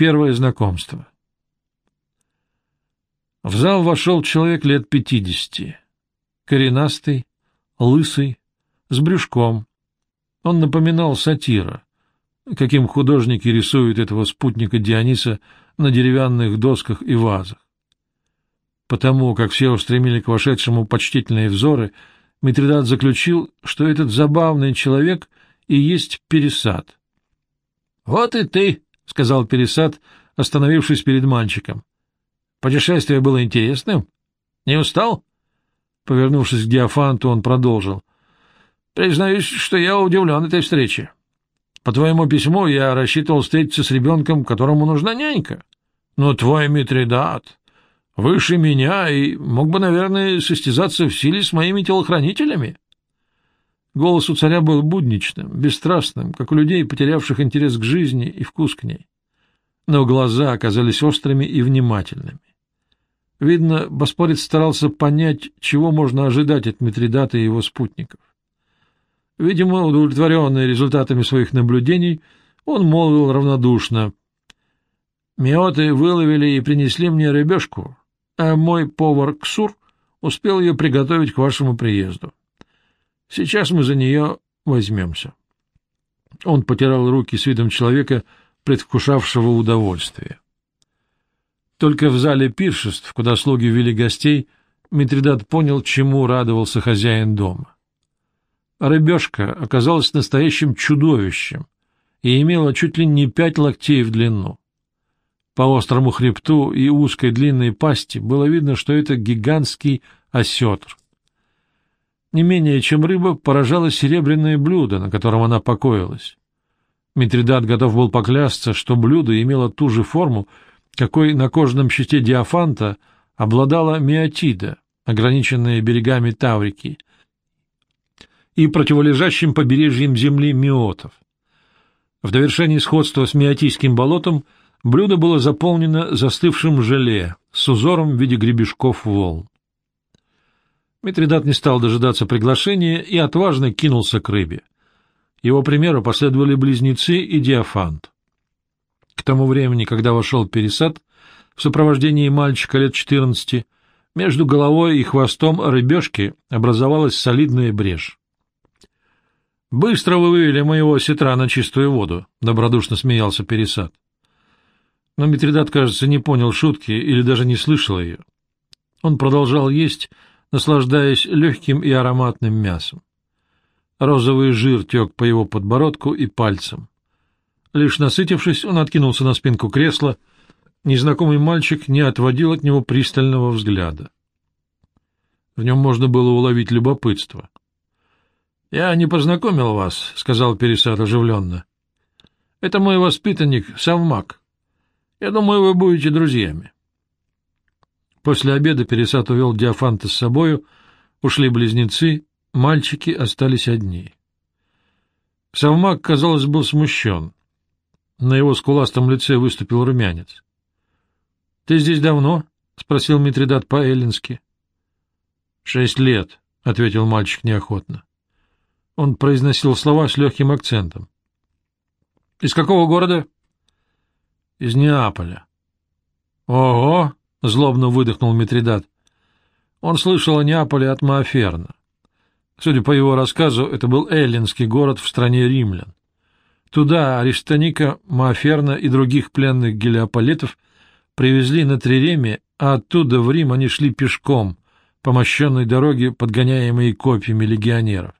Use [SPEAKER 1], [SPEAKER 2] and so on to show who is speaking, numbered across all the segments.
[SPEAKER 1] Первое знакомство. В зал вошел человек лет пятидесяти. Коренастый, лысый, с брюшком. Он напоминал сатира, каким художники рисуют этого спутника Диониса на деревянных досках и вазах. Потому как все устремили к вошедшему почтительные взоры, Митридат заключил, что этот забавный человек и есть Пересад. — Вот и ты, — сказал Пересад, остановившись перед мальчиком. — Путешествие было интересным? Не устал? Повернувшись к Диафанту, он продолжил. — Признаюсь, что я удивлен этой встрече. По твоему письму я рассчитывал встретиться с ребенком, которому нужна нянька. Но твой Митридат выше меня и мог бы, наверное, состязаться в силе с моими телохранителями. Голос у царя был будничным, бесстрастным, как у людей, потерявших интерес к жизни и вкус к ней. Но глаза оказались острыми и внимательными. Видно, Боспорец старался понять, чего можно ожидать от Митридата и его спутников. Видимо, удовлетворенный результатами своих наблюдений, он молвил равнодушно. «Миоты выловили и принесли мне рыбешку, а мой повар Ксур успел ее приготовить к вашему приезду. Сейчас мы за нее возьмемся». Он потирал руки с видом человека, предвкушавшего удовольствие. Только в зале пиршеств, куда слуги вели гостей, Митридат понял, чему радовался хозяин дома. Рыбешка оказалась настоящим чудовищем и имела чуть ли не пять локтей в длину. По острому хребту и узкой длинной пасти было видно, что это гигантский осетр. Не менее чем рыба поражало серебряное блюдо, на котором она покоилась. Митридат готов был поклясться, что блюдо имело ту же форму, какой на кожаном щите диафанта обладала миотида, ограниченная берегами Таврики — и противолежащим побережьем земли миотов. В довершении сходства с миотийским болотом блюдо было заполнено застывшим желе с узором в виде гребешков волн. Митридат не стал дожидаться приглашения и отважно кинулся к рыбе. Его примеру последовали близнецы и диафант. К тому времени, когда вошел Пересад, в сопровождении мальчика лет четырнадцати, между головой и хвостом рыбешки образовалась солидная брешь. — Быстро вы вывели моего сетра на чистую воду, — добродушно смеялся Пересад. Но Митридат, кажется, не понял шутки или даже не слышал ее. Он продолжал есть, наслаждаясь легким и ароматным мясом. Розовый жир тек по его подбородку и пальцам. Лишь насытившись, он откинулся на спинку кресла. Незнакомый мальчик не отводил от него пристального взгляда. В нем можно было уловить любопытство. — Я не познакомил вас, — сказал Пересад оживленно. — Это мой воспитанник Савмак. Я думаю, вы будете друзьями. После обеда Пересад увел Диафанта с собою, ушли близнецы, мальчики остались одни. Савмак, казалось, был смущен. На его скуластом лице выступил румянец. — Ты здесь давно? — спросил Митридат по-эллински. — Шесть лет, — ответил мальчик неохотно. Он произносил слова с легким акцентом. — Из какого города? — Из Неаполя. — Ого! — злобно выдохнул Митридат. Он слышал о Неаполе от Мааферна. Судя по его рассказу, это был эллинский город в стране римлян. Туда Аристоника, Мааферна и других пленных гелиополитов привезли на Триреме, а оттуда в Рим они шли пешком по мощенной дороге, подгоняемые копьями легионеров.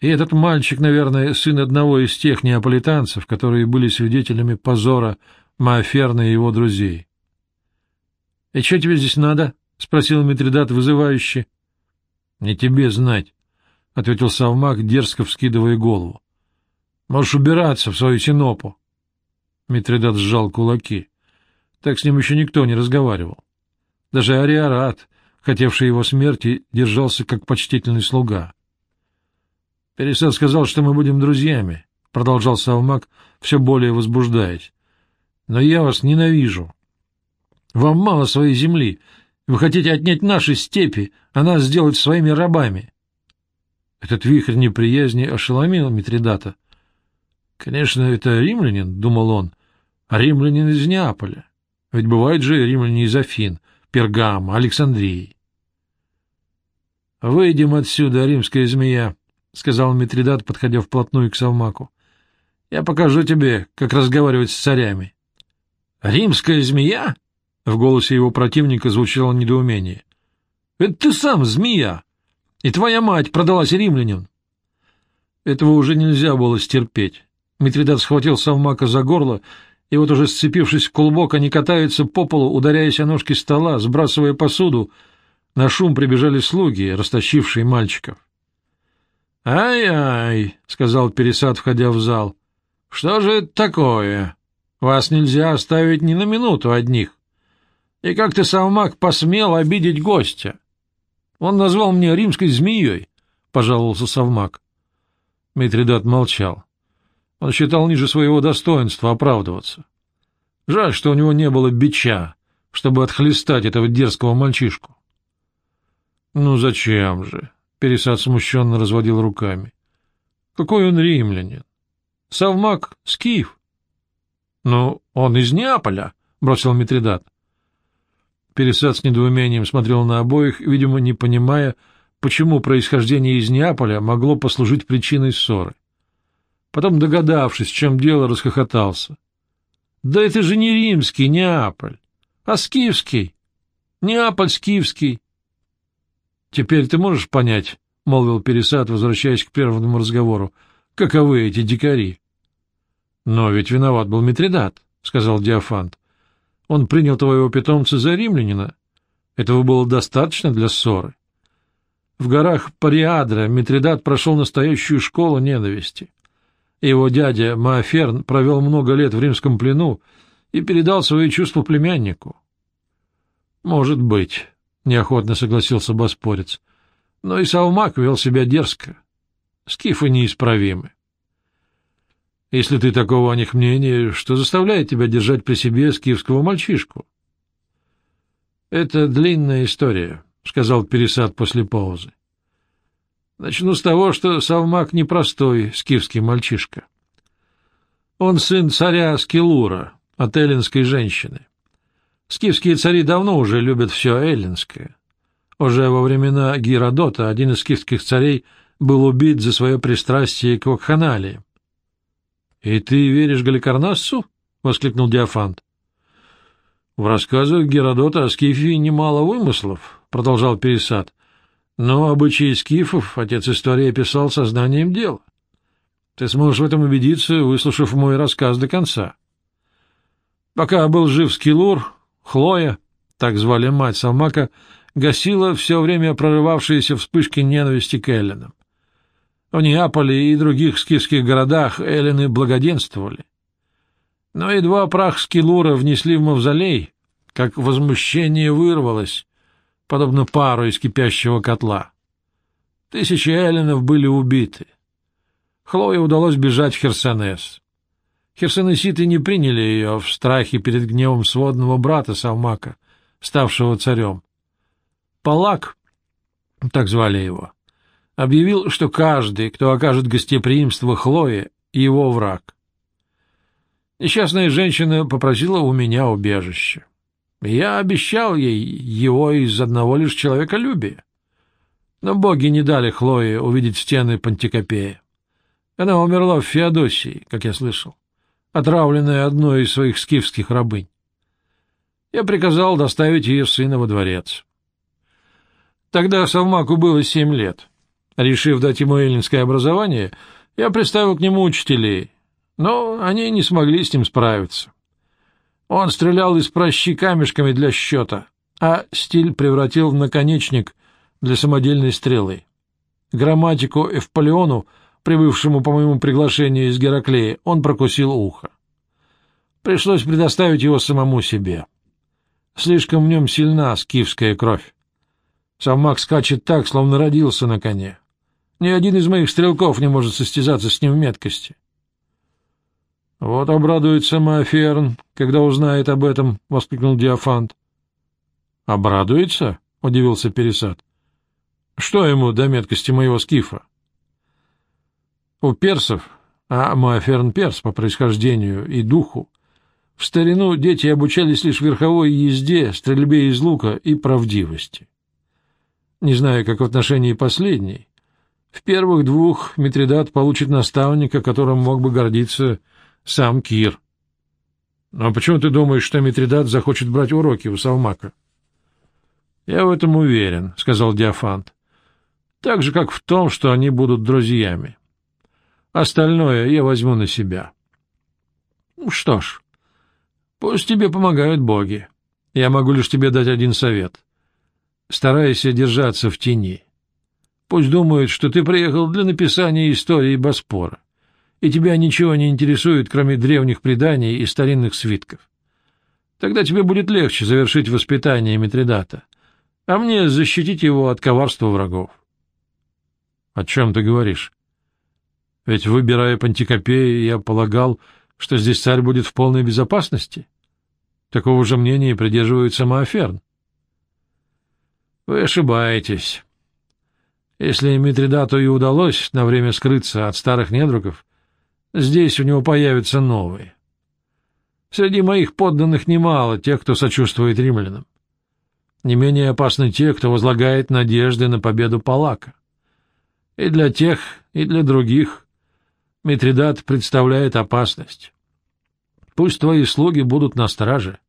[SPEAKER 1] И этот мальчик, наверное, сын одного из тех неаполитанцев, которые были свидетелями позора Мааферна и его друзей. — И что тебе здесь надо? — спросил Митридат вызывающе. — Не тебе знать, — ответил Савмак, дерзко вскидывая голову. — Можешь убираться в свою синопу. Митридат сжал кулаки. Так с ним еще никто не разговаривал. Даже Ариарат, хотевший его смерти, держался как почтительный слуга. Пересад сказал, что мы будем друзьями, — продолжал Савмак, все более возбуждаясь. — Но я вас ненавижу. Вам мало своей земли. Вы хотите отнять наши степи, а нас сделать своими рабами. Этот вихрь неприязни ошеломил Митридата. — Конечно, это римлянин, — думал он, — римлянин из Неаполя. Ведь бывают же римляне из Афин, Пергама, Александрии. — Выйдем отсюда, римская змея, — сказал Митридат, подходя вплотную к Салмаку. — Я покажу тебе, как разговаривать с царями. — Римская змея? — в голосе его противника звучало недоумение. — Это ты сам змея, и твоя мать продалась римлянин. Этого уже нельзя было стерпеть. Митридат схватил Салмака за горло, и вот уже сцепившись в клубок, они катаются по полу, ударяясь о ножки стола, сбрасывая посуду, — на шум прибежали слуги, растащившие мальчиков. «Ай-ай», — сказал Пересад, входя в зал, — «что же это такое? Вас нельзя оставить ни на минуту одних. И как ты, Салмак, посмел обидеть гостя? Он назвал меня римской змеей», — пожаловался Салмак. Митридат молчал. Он считал ниже своего достоинства оправдываться. Жаль, что у него не было бича, чтобы отхлестать этого дерзкого мальчишку. — Ну зачем же? — Пересад смущенно разводил руками. — Какой он римлянин? Савмак — скиф. — Ну, он из Неаполя, — бросил Митридат. Пересад с недоумением смотрел на обоих, видимо, не понимая, почему происхождение из Неаполя могло послужить причиной ссоры. Потом, догадавшись, в чем дело, расхохотался. — Да это же не римский Неаполь, а скифский. Неаполь скифский. Теперь ты можешь понять, — молвил Пересад, возвращаясь к первому разговору, — каковы эти дикари? — Но ведь виноват был Митридат, — сказал Диофант. Он принял твоего питомца за римлянина. Этого было достаточно для ссоры. В горах Париадра Митридат прошел настоящую школу ненависти. Его дядя Мааферн провел много лет в римском плену и передал свои чувства племяннику. — Может быть, — неохотно согласился Боспорец. Но и Салмак вел себя дерзко. Скифы неисправимы. Если ты такого о них мнения, что заставляет тебя держать при себе скифского мальчишку? — Это длинная история, — сказал Пересад после паузы. Начну с того, что Салмак непростой скифский мальчишка. Он сын царя Скилура, от эллинской женщины. Скифские цари давно уже любят все эллинское. Уже во времена Геродота один из скифских царей был убит за свое пристрастие к вакханалии. — И ты веришь Галикарнассу? — воскликнул Диофант. — В рассказах Геродота о Скифии немало вымыслов, — продолжал Пересад. — Но обычаи скифов отец истории описал сознанием дела. Ты сможешь в этом убедиться, выслушав мой рассказ до конца. Пока был жив Скилур, Хлоя, так звали мать Салмака, гасила все время прорывавшиеся вспышки ненависти к Эллинам. В Неаполе и других скифских городах эллины благоденствовали. Но едва прах Скилура внесли в мавзолей, как возмущение вырвалось, подобно пару из кипящего котла. Тысячи эллинов были убиты. Хлое удалось бежать в Херсонес. Херсонеситы не приняли ее в страхе перед гневом сводного брата Салмака, ставшего царем. Палак, так звали его, объявил, что каждый, кто окажет гостеприимство Хлое, его враг. Несчастная женщина попросила у меня убежище. Я обещал ей его из одного лишь человеколюбия. Но боги не дали Хлое увидеть стены Пантикопея. Она умерла в Феодосии, как я слышал отравленная одной из своих скифских рабынь. Я приказал доставить ее сына во дворец. Тогда Савмаку было семь лет. Решив дать ему эллинское образование, я приставил к нему учителей, но они не смогли с ним справиться. Он стрелял из прощи камешками для счета, а стиль превратил в наконечник для самодельной стрелы. Грамматику Эвполеону прибывшему по моему приглашению из Гераклея, он прокусил ухо. Пришлось предоставить его самому себе. Слишком в нем сильна скифская кровь. Сам Мак скачет так, словно родился на коне. Ни один из моих стрелков не может состязаться с ним в меткости. — Вот обрадуется Маоферн, когда узнает об этом, — воскликнул Диофант. — Обрадуется? — удивился Пересад. — Что ему до меткости моего скифа? У персов, а Муаферн перс по происхождению и духу, В старину дети обучались лишь верховой езде, стрельбе из лука и правдивости. Не знаю, как в отношении последней. В первых двух Митридат получит наставника, которым мог бы гордиться сам Кир. Но почему ты думаешь, что Митридат захочет брать уроки у Салмака? — Я в этом уверен, — сказал Диафант. — Так же, как в том, что они будут друзьями. Остальное я возьму на себя. — Что ж, пусть тебе помогают боги. Я могу лишь тебе дать один совет. Старайся держаться в тени. Пусть думают, что ты приехал для написания истории Боспора, и тебя ничего не интересует, кроме древних преданий и старинных свитков. Тогда тебе будет легче завершить воспитание Митридата, а мне защитить его от коварства врагов. — О чем ты говоришь? Ведь, выбирая Пантикопею, я полагал, что здесь царь будет в полной безопасности. Такого же мнения придерживается Мааферн. — Вы ошибаетесь. Если Митридату и удалось на время скрыться от старых недругов, здесь у него появятся новые. Среди моих подданных немало тех, кто сочувствует римлянам. Не менее опасны те, кто возлагает надежды на победу Палака. И для тех, и для других Митридат представляет опасность. Пусть твои слуги будут на страже.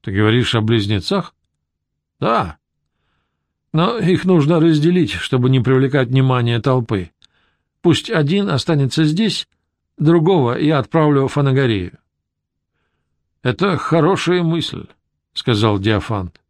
[SPEAKER 1] Ты говоришь о близнецах? Да. Но их нужно разделить, чтобы не привлекать внимание толпы. Пусть один останется здесь, другого я отправлю в Фанагорию. — Это хорошая мысль, — сказал Диафант.